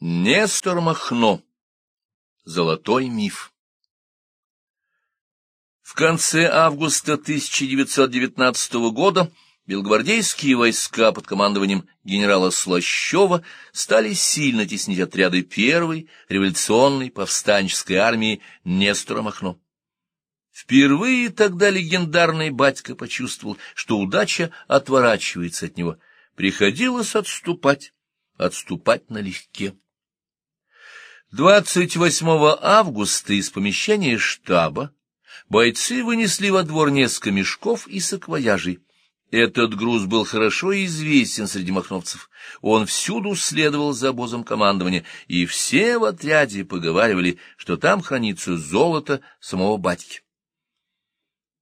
Нестор Махно. Золотой миф. В конце августа 1919 года белгвардейские войска под командованием генерала Слащева стали сильно теснить отряды первой революционной повстанческой армии Нестора Махно. Впервые тогда легендарный батька почувствовал, что удача отворачивается от него. Приходилось отступать, отступать налегке. 28 августа из помещения штаба бойцы вынесли во двор несколько мешков и саквояжей. Этот груз был хорошо известен среди махновцев. Он всюду следовал за обозом командования, и все в отряде поговаривали, что там хранится золото самого батьки.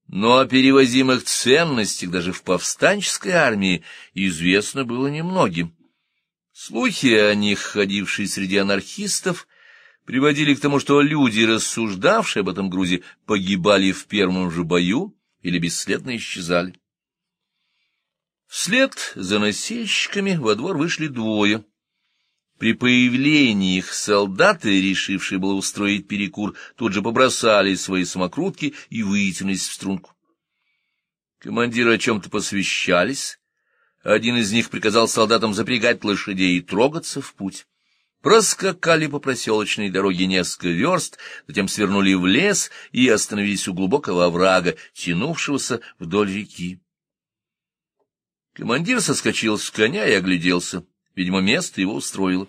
Но о перевозимых ценностях даже в повстанческой армии известно было немногим. Слухи о них, ходившие среди анархистов, приводили к тому, что люди, рассуждавшие об этом грузе, погибали в первом же бою или бесследно исчезали. Вслед за носильщиками во двор вышли двое. При появлении их солдаты, решившие было устроить перекур, тут же побросали свои самокрутки и вытянулись в струнку. Командиры о чем-то посвящались. Один из них приказал солдатам запрягать лошадей и трогаться в путь проскакали по проселочной дороге несколько верст, затем свернули в лес и остановились у глубокого оврага, тянувшегося вдоль реки. Командир соскочил с коня и огляделся. Видимо, место его устроило.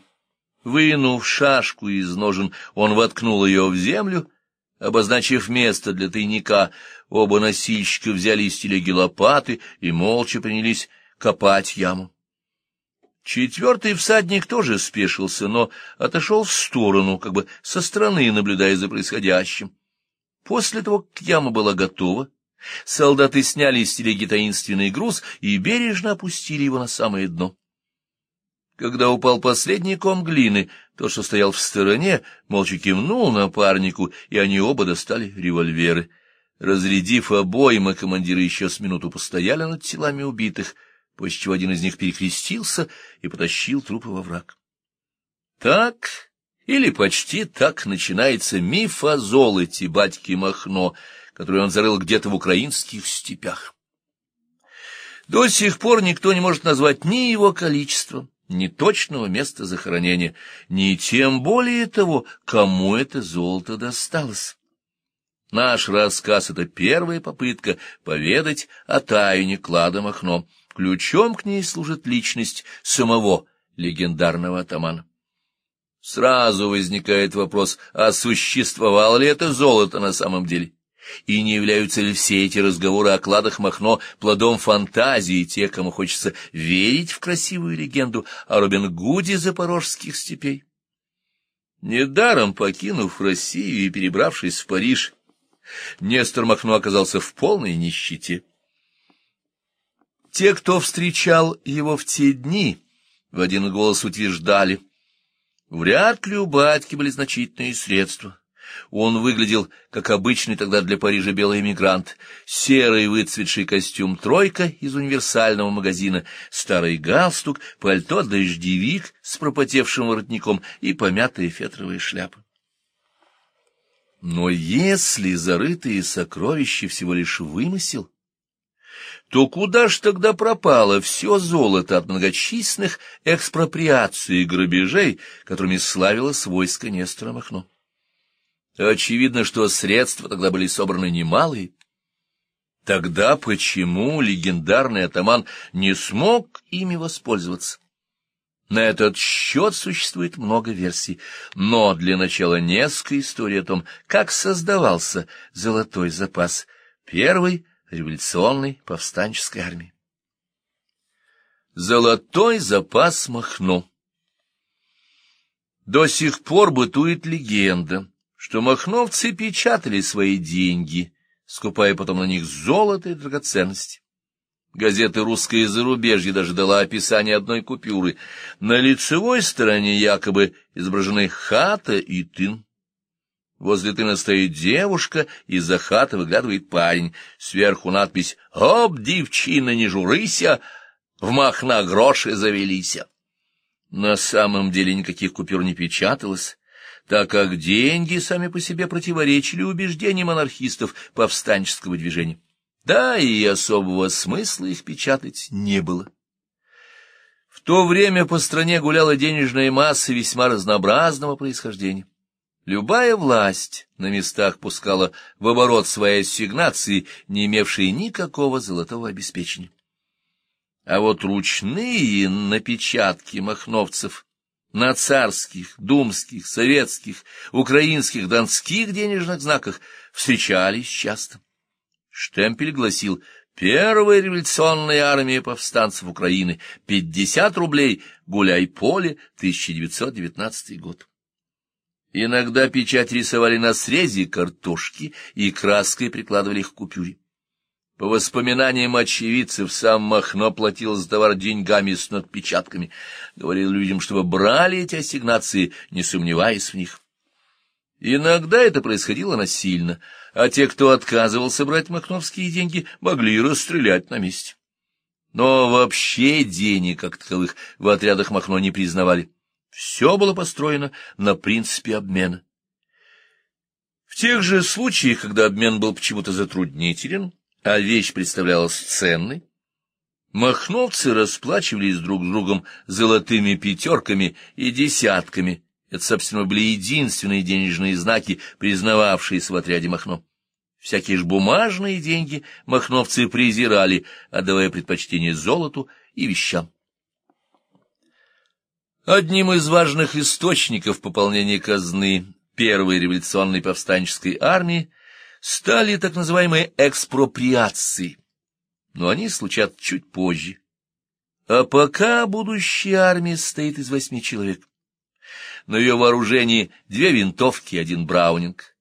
Вынув шашку из ножен, он воткнул ее в землю, обозначив место для тайника. Оба носильщика взяли из телеги лопаты и молча принялись копать яму. Четвертый всадник тоже спешился, но отошел в сторону, как бы со стороны наблюдая за происходящим. После того, как яма была готова, солдаты сняли из телеги таинственный груз и бережно опустили его на самое дно. Когда упал последний ком глины, тот, что стоял в стороне, молча кивнул напарнику, и они оба достали револьверы. Разрядив обойма, командиры еще с минуту постояли над телами убитых — после чего один из них перекрестился и потащил трупы во враг. Так, или почти так, начинается миф о золоте батьки Махно, который он зарыл где-то в украинских степях. До сих пор никто не может назвать ни его количества, ни точного места захоронения, ни тем более того, кому это золото досталось. Наш рассказ — это первая попытка поведать о тайне клада Махно, Ключом к ней служит личность самого легендарного атамана. Сразу возникает вопрос, а существовало ли это золото на самом деле? И не являются ли все эти разговоры о кладах Махно плодом фантазии тех, кому хочется верить в красивую легенду о Робин Гуде запорожских степей? Недаром покинув Россию и перебравшись в Париж, Нестор Махно оказался в полной нищете. Те, кто встречал его в те дни, в один голос утверждали, вряд ли у батьки были значительные средства. Он выглядел, как обычный тогда для Парижа белый эмигрант. Серый выцветший костюм «тройка» из универсального магазина, старый галстук, пальто-дождевик с пропотевшим воротником и помятая фетровая шляпа. Но если зарытые сокровища всего лишь вымысел, то куда ж тогда пропало все золото от многочисленных экспроприаций и грабежей, которыми славилось войско Нестора Махно? Очевидно, что средства тогда были собраны немалые. Тогда почему легендарный атаман не смог ими воспользоваться? На этот счет существует много версий, но для начала несколько историй о том, как создавался золотой запас. Первый — революционной повстанческой армии. Золотой запас Махно До сих пор бытует легенда, что махновцы печатали свои деньги, скупая потом на них золото и драгоценности. Газета «Русское зарубежье» даже дала описание одной купюры. На лицевой стороне якобы изображены хата и тын. Возле тына стоит девушка, из-за хаты выглядывает парень. Сверху надпись «Оп, девчина, не журыся, в махна гроши завелися». На самом деле никаких купюр не печаталось, так как деньги сами по себе противоречили убеждениям анархистов повстанческого движения. Да и особого смысла их печатать не было. В то время по стране гуляла денежная масса весьма разнообразного происхождения. Любая власть на местах пускала в оборот свои ассигнации, не имевшие никакого золотого обеспечения. А вот ручные напечатки махновцев на царских, думских, советских, украинских, донских денежных знаках встречались часто. Штемпель гласил «Первая революционная армия повстанцев Украины, 50 рублей, гуляй-поле, 1919 год». Иногда печать рисовали на срезе картошки и краской прикладывали их к купюре. По воспоминаниям очевидцев, сам Махно платил за товар деньгами с надпечатками, говорил людям, чтобы брали эти ассигнации, не сомневаясь в них. Иногда это происходило насильно, а те, кто отказывался брать махновские деньги, могли расстрелять на месте. Но вообще денег, как таковых, в отрядах Махно не признавали. Все было построено на принципе обмена. В тех же случаях, когда обмен был почему-то затруднителен, а вещь представлялась ценной, махновцы расплачивались друг с другом золотыми пятерками и десятками. Это, собственно, были единственные денежные знаки, признававшиеся в отряде Махно. Всякие ж бумажные деньги махновцы презирали, отдавая предпочтение золоту и вещам. Одним из важных источников пополнения казны первой революционной повстанческой армии стали так называемые экспроприации, но они случат чуть позже. А пока будущая армия состоит из восьми человек. На ее вооружении две винтовки и один браунинг.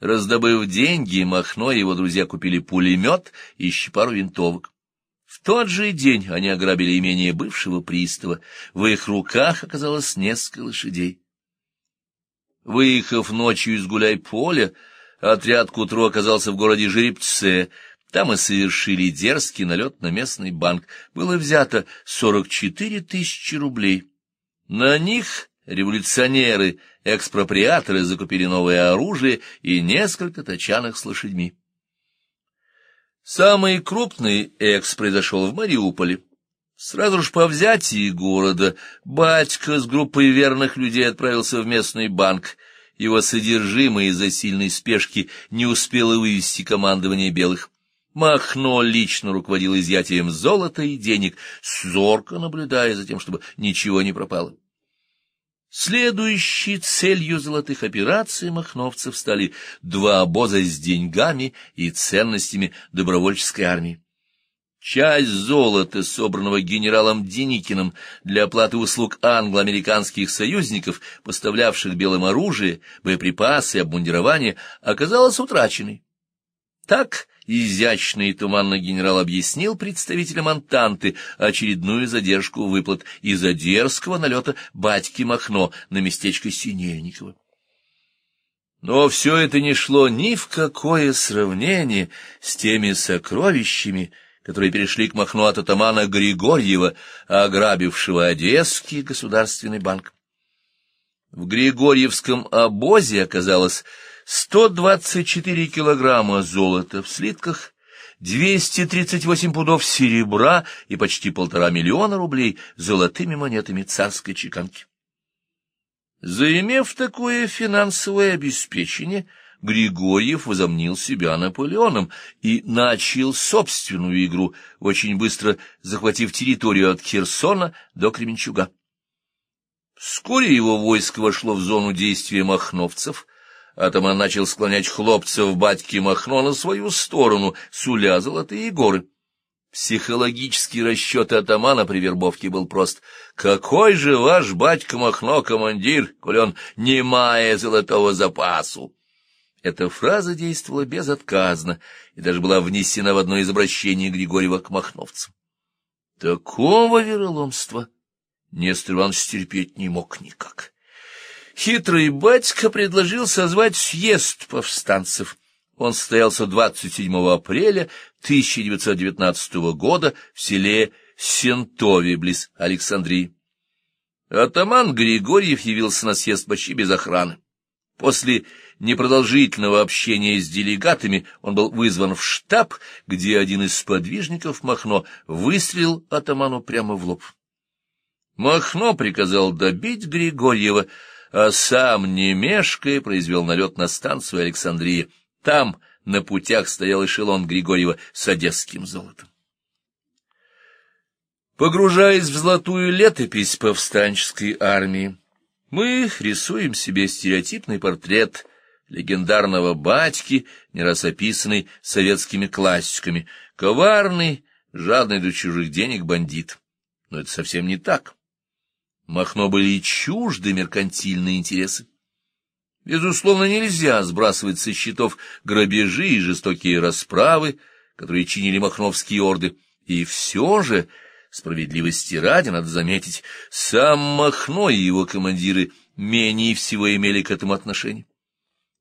Раздобыв деньги, Махно и его друзья купили пулемет и еще пару винтовок. Тот же день они ограбили имение бывшего пристава. В их руках оказалось несколько лошадей. Выехав ночью из гуляй-поля, отряд к утру оказался в городе Жеребце. Там и совершили дерзкий налет на местный банк. Было взято 44 тысячи рублей. На них революционеры, экспроприаторы закупили новое оружие и несколько тачанок с лошадьми. Самый крупный экс произошел в Мариуполе. Сразу же по взятии города батька с группой верных людей отправился в местный банк. Его содержимое из-за сильной спешки не успело вывести командование белых. Махно лично руководил изъятием золота и денег, зорко наблюдая за тем, чтобы ничего не пропало. Следующей целью золотых операций махновцев стали два обоза с деньгами и ценностями добровольческой армии. Часть золота, собранного генералом Деникиным для оплаты услуг англо-американских союзников, поставлявших белым оружие, боеприпасы и обмундирование, оказалась утраченной. Так изящный и туманно генерал объяснил представителям Антанты очередную задержку выплат из-за дерзкого налета батьки Махно на местечко Синельникова. Но все это не шло ни в какое сравнение с теми сокровищами, которые перешли к Махно от атамана Григорьева, ограбившего Одесский государственный банк. В Григорьевском обозе оказалось 124 килограмма золота в слитках, 238 пудов серебра и почти полтора миллиона рублей золотыми монетами царской чеканки. Заимев такое финансовое обеспечение, Григорьев возомнил себя Наполеоном и начал собственную игру, очень быстро захватив территорию от Херсона до Кременчуга. Вскоре его войско вошло в зону действия махновцев — атаман начал склонять хлопцев батьки Махно на свою сторону, суля золотые горы. Психологический расчет атамана при вербовке был прост. «Какой же ваш батька Махно командир, коль он не мая золотого запасу?» Эта фраза действовала безотказно и даже была внесена в одно из обращений Григорьева к махновцам. Такого вероломства Нестор Иванович стерпеть не мог никак. Хитрый батька предложил созвать съезд повстанцев. Он состоялся 27 апреля 1919 года в селе Сентове, близ Александрии. Атаман Григорьев явился на съезд почти без охраны. После непродолжительного общения с делегатами он был вызван в штаб, где один из подвижников Махно выстрелил атаману прямо в лоб. Махно приказал добить Григорьева, а сам, не мешкая, произвел налет на станцию Александрия. Там на путях стоял эшелон Григорьева с одесским золотом. Погружаясь в золотую летопись повстанческой армии, мы рисуем себе стереотипный портрет легендарного батьки, не раз описанный советскими классиками, коварный, жадный до чужих денег бандит. Но это совсем не так. Махно были чужды меркантильные интересы. Безусловно, нельзя сбрасывать со счетов грабежи и жестокие расправы, которые чинили махновские орды, и все же, справедливости ради, надо заметить, сам Махно и его командиры менее всего имели к этому отношение.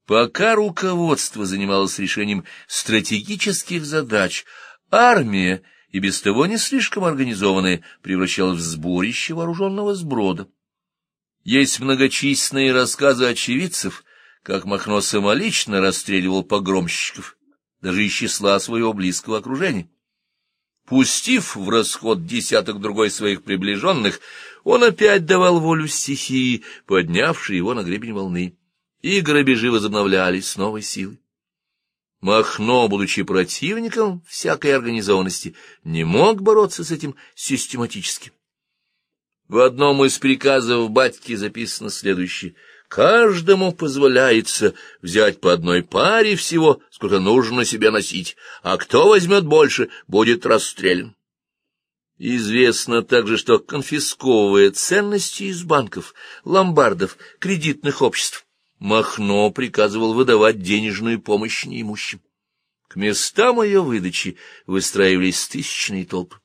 Пока руководство занималось решением стратегических задач, армия — и без того не слишком организованное, превращалось в сборище вооруженного сброда. Есть многочисленные рассказы очевидцев, как Махно самолично расстреливал погромщиков, даже из числа своего близкого окружения. Пустив в расход десяток другой своих приближенных, он опять давал волю стихии, поднявшей его на гребень волны, и грабежи возобновлялись с новой силой. Махно, будучи противником всякой организованности, не мог бороться с этим систематически. В одном из приказов батьки записано следующее. «Каждому позволяется взять по одной паре всего, сколько нужно себе носить, а кто возьмет больше, будет расстрелян». Известно также, что конфисковывая ценности из банков, ломбардов, кредитных обществ, Махно приказывал выдавать денежную помощь неимущим. К местам ее выдачи выстраивались тысячные толпы.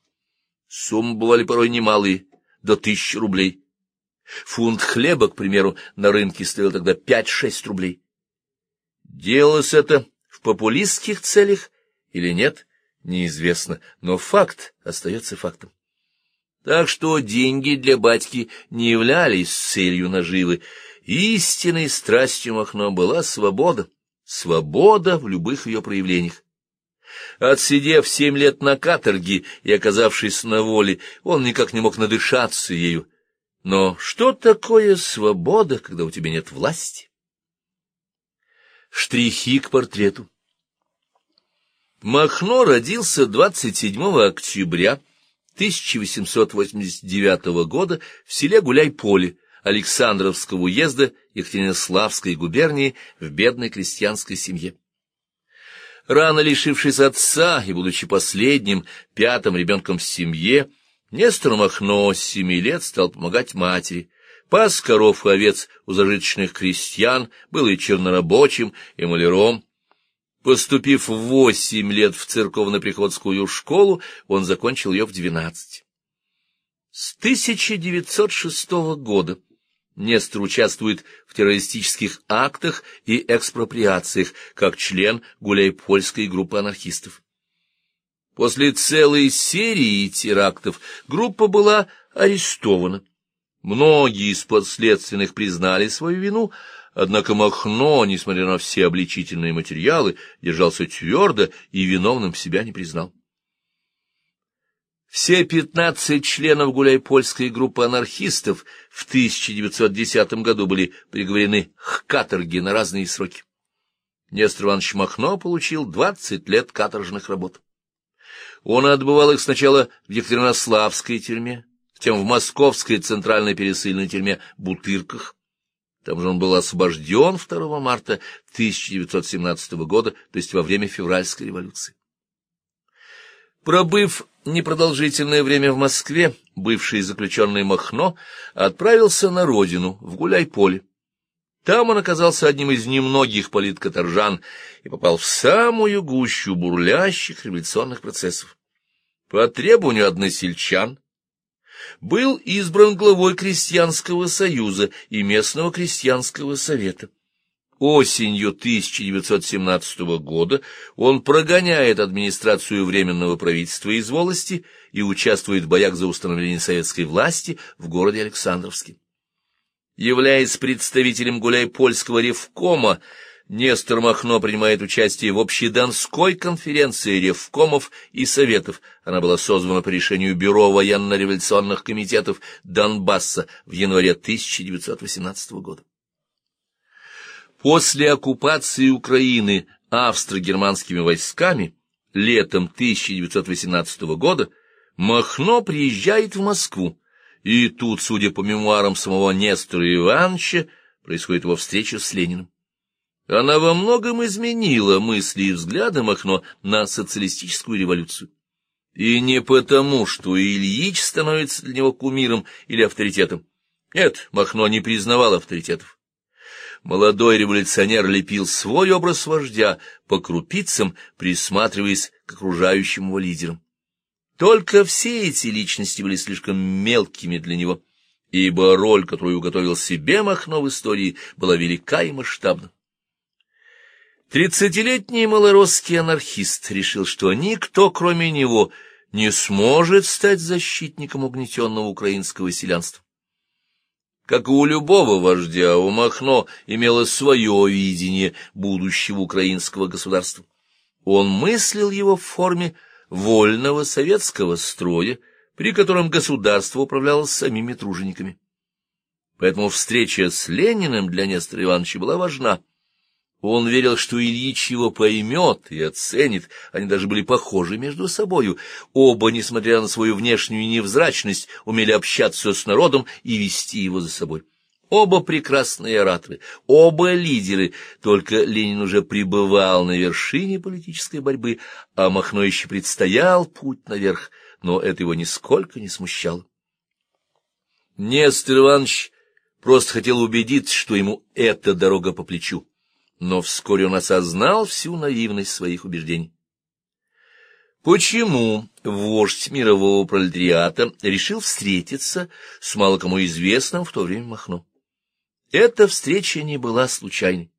Суммы бывали порой немалые, до тысячи рублей. Фунт хлеба, к примеру, на рынке стоил тогда пять-шесть рублей. Делалось это в популистских целях или нет, неизвестно, но факт остается фактом. Так что деньги для батьки не являлись целью наживы, Истинной страстью Махно была свобода, свобода в любых ее проявлениях. Отсидев семь лет на каторге и оказавшись на воле, он никак не мог надышаться ею. Но что такое свобода, когда у тебя нет власти? Штрихи к портрету. Махно родился 27 октября 1889 года в селе Гуляй-Поле, Александровского уезда Екатеринославской губернии в бедной крестьянской семье. Рано лишившись отца и будучи последним, пятым ребенком в семье, Нестор Махно с семи лет стал помогать матери, пас коров и овец у зажиточных крестьян, был и чернорабочим, и маляром. Поступив в восемь лет в церковно-приходскую школу, он закончил ее в двенадцать. С 1906 года Нестор участвует в террористических актах и экспроприациях как член гуляй-польской группы анархистов. После целой серии терактов группа была арестована. Многие из подследственных признали свою вину, однако Махно, несмотря на все обличительные материалы, держался твердо и виновным себя не признал. Все пятнадцать членов гуляй-польской группы анархистов в 1910 году были приговорены к каторге на разные сроки. Нестор Иванович Махно получил двадцать лет каторжных работ. Он отбывал их сначала в Екатеринославской тюрьме, затем в Московской центральной пересыльной тюрьме Бутырках. Там же он был освобожден 2 марта 1917 года, то есть во время февральской революции. Пробыв непродолжительное время в Москве, бывший заключенный Махно отправился на родину, в Гуляй-Поле. Там он оказался одним из немногих политкоторжан и попал в самую гущу бурлящих революционных процессов. По требованию односельчан был избран главой крестьянского союза и местного крестьянского совета. Осенью 1917 года он прогоняет администрацию Временного правительства из волости и участвует в боях за установление советской власти в городе Александровске. Являясь представителем гуляй-польского ревкома, Нестор Махно принимает участие в общедонской конференции ревкомов и советов. Она была созвана по решению Бюро военно-революционных комитетов Донбасса в январе 1918 года. После оккупации Украины австро-германскими войсками летом 1918 года Махно приезжает в Москву, и тут, судя по мемуарам самого Нестора Ивановича, происходит его встреча с Лениным. Она во многом изменила мысли и взгляды Махно на социалистическую революцию. И не потому, что Ильич становится для него кумиром или авторитетом. Нет, Махно не признавал авторитетов. Молодой революционер лепил свой образ вождя по крупицам, присматриваясь к окружающим его лидерам. Только все эти личности были слишком мелкими для него, ибо роль, которую уготовил себе Махно в истории, была велика и масштабна. Тридцатилетний малоросский анархист решил, что никто, кроме него, не сможет стать защитником угнетенного украинского селянства. Как и у любого вождя, у Махно имело свое видение будущего украинского государства. Он мыслил его в форме вольного советского строя, при котором государство управлялось самими тружениками. Поэтому встреча с Лениным для Нестора Ивановича была важна. Он верил, что Ильич его поймет и оценит, они даже были похожи между собою. Оба, несмотря на свою внешнюю невзрачность, умели общаться с народом и вести его за собой. Оба прекрасные ораторы, оба лидеры, только Ленин уже пребывал на вершине политической борьбы, а Махно еще предстоял путь наверх, но это его нисколько не смущало. Нестор Иванович просто хотел убедиться, что ему эта дорога по плечу но вскоре он осознал всю наивность своих убеждений. Почему вождь мирового пролетариата решил встретиться с мало кому известным в то время Махно? Эта встреча не была случайной.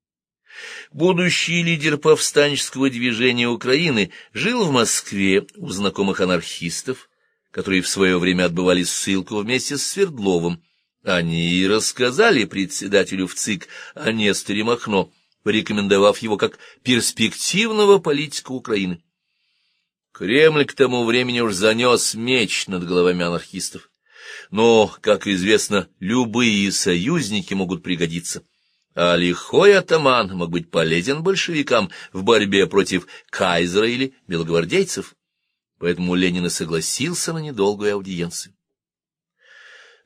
Будущий лидер повстанческого движения Украины жил в Москве у знакомых анархистов, которые в свое время отбывали ссылку вместе с Свердловым. Они и рассказали председателю в ЦИК о Несторе Махно, порекомендовав его как перспективного политика Украины. Кремль к тому времени уж занес меч над головами анархистов. Но, как известно, любые союзники могут пригодиться. А лихой атаман мог быть полезен большевикам в борьбе против кайзера или белогвардейцев. Поэтому Ленин и согласился на недолгую аудиенцию.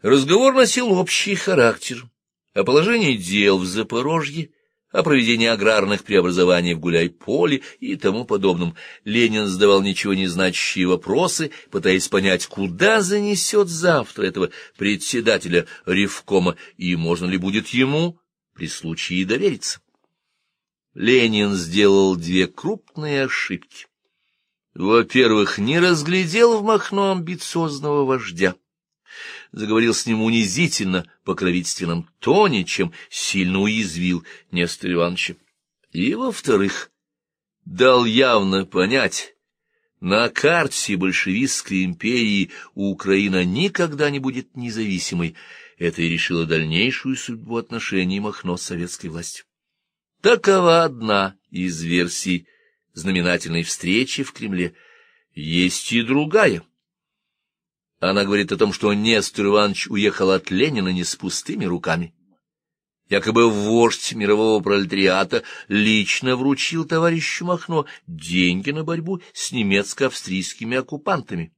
Разговор носил общий характер о положении дел в Запорожье о проведении аграрных преобразований в Гуляй-Поле и тому подобном. Ленин задавал ничего не значащие вопросы, пытаясь понять, куда занесет завтра этого председателя Ревкома, и можно ли будет ему при случае довериться. Ленин сделал две крупные ошибки. Во-первых, не разглядел в Махно амбициозного вождя заговорил с ним унизительно, покровительственном тоне, чем сильно уязвил Нестор Ивановича. И, во-вторых, дал явно понять, на карте большевистской империи Украина никогда не будет независимой. Это и решило дальнейшую судьбу отношений Махно с советской властью. Такова одна из версий знаменательной встречи в Кремле. Есть и другая — она говорит о том, что Нестор Иванович уехал от Ленина не с пустыми руками. Якобы вождь мирового пролетариата лично вручил товарищу Махно деньги на борьбу с немецко-австрийскими оккупантами.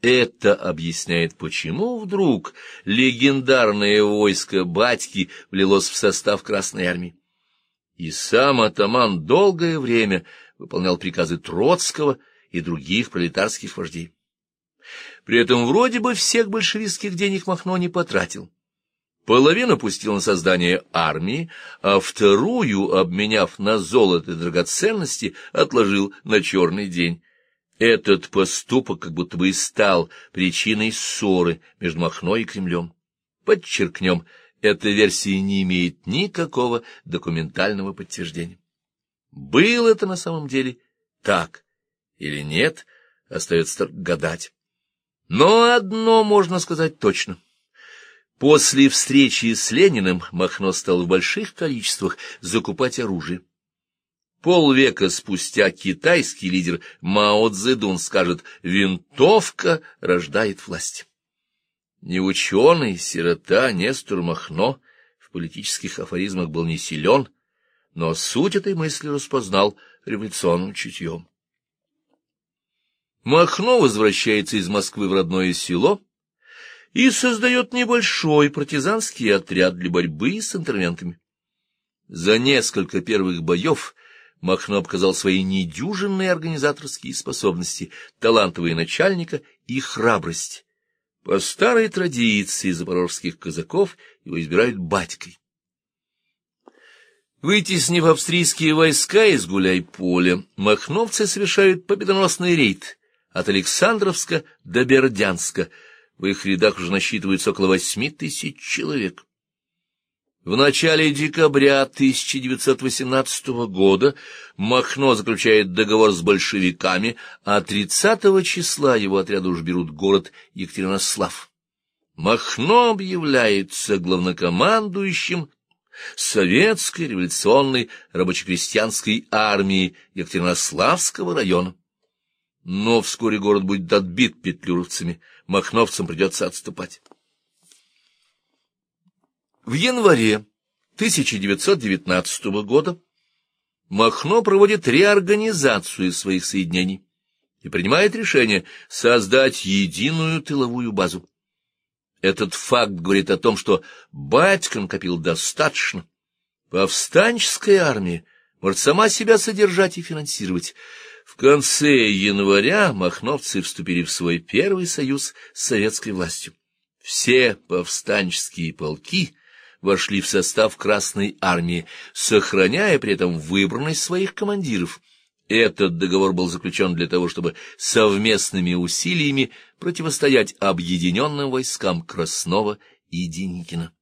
Это объясняет, почему вдруг легендарное войско батьки влилось в состав Красной Армии. И сам атаман долгое время выполнял приказы Троцкого и других пролетарских вождей. При этом вроде бы всех большевистских денег Махно не потратил. Половину пустил на создание армии, а вторую, обменяв на золото и драгоценности, отложил на черный день. Этот поступок как будто бы и стал причиной ссоры между Махно и Кремлем. Подчеркнем, эта версия не имеет никакого документального подтверждения. Было это на самом деле так или нет, остается гадать. Но одно можно сказать точно. После встречи с Лениным Махно стал в больших количествах закупать оружие. Полвека спустя китайский лидер Мао Цзэдун скажет «винтовка рождает власть». Ни ученый, сирота, Нестор Махно в политических афоризмах был не силен, но суть этой мысли распознал революционным чутьем. Махно возвращается из Москвы в родное село и создает небольшой партизанский отряд для борьбы с интервентами. За несколько первых боев Махно показал свои недюжинные организаторские способности, талантовые начальника и храбрость. По старой традиции запорожских казаков его избирают батькой. Вытеснив австрийские войска из гуляй-поля, махновцы совершают победоносный рейд от Александровска до Бердянска. В их рядах уже насчитывается около восьми тысяч человек. В начале декабря 1918 года Махно заключает договор с большевиками, а 30 числа его отряды уж берут город Екатеринослав. Махно объявляется главнокомандующим Советской революционной рабоче-крестьянской армии Екатеринославского района. Но вскоре город будет отбит петлюровцами, махновцам придется отступать. В январе 1919 года Махно проводит реорганизацию своих соединений и принимает решение создать единую тыловую базу. Этот факт говорит о том, что батька накопил достаточно. Повстанческая армия может сама себя содержать и финансировать. В конце января махновцы вступили в свой первый союз с советской властью. Все повстанческие полки вошли в состав Красной армии, сохраняя при этом выбранность своих командиров. Этот договор был заключен для того, чтобы совместными усилиями противостоять объединенным войскам Краснова и Деникина.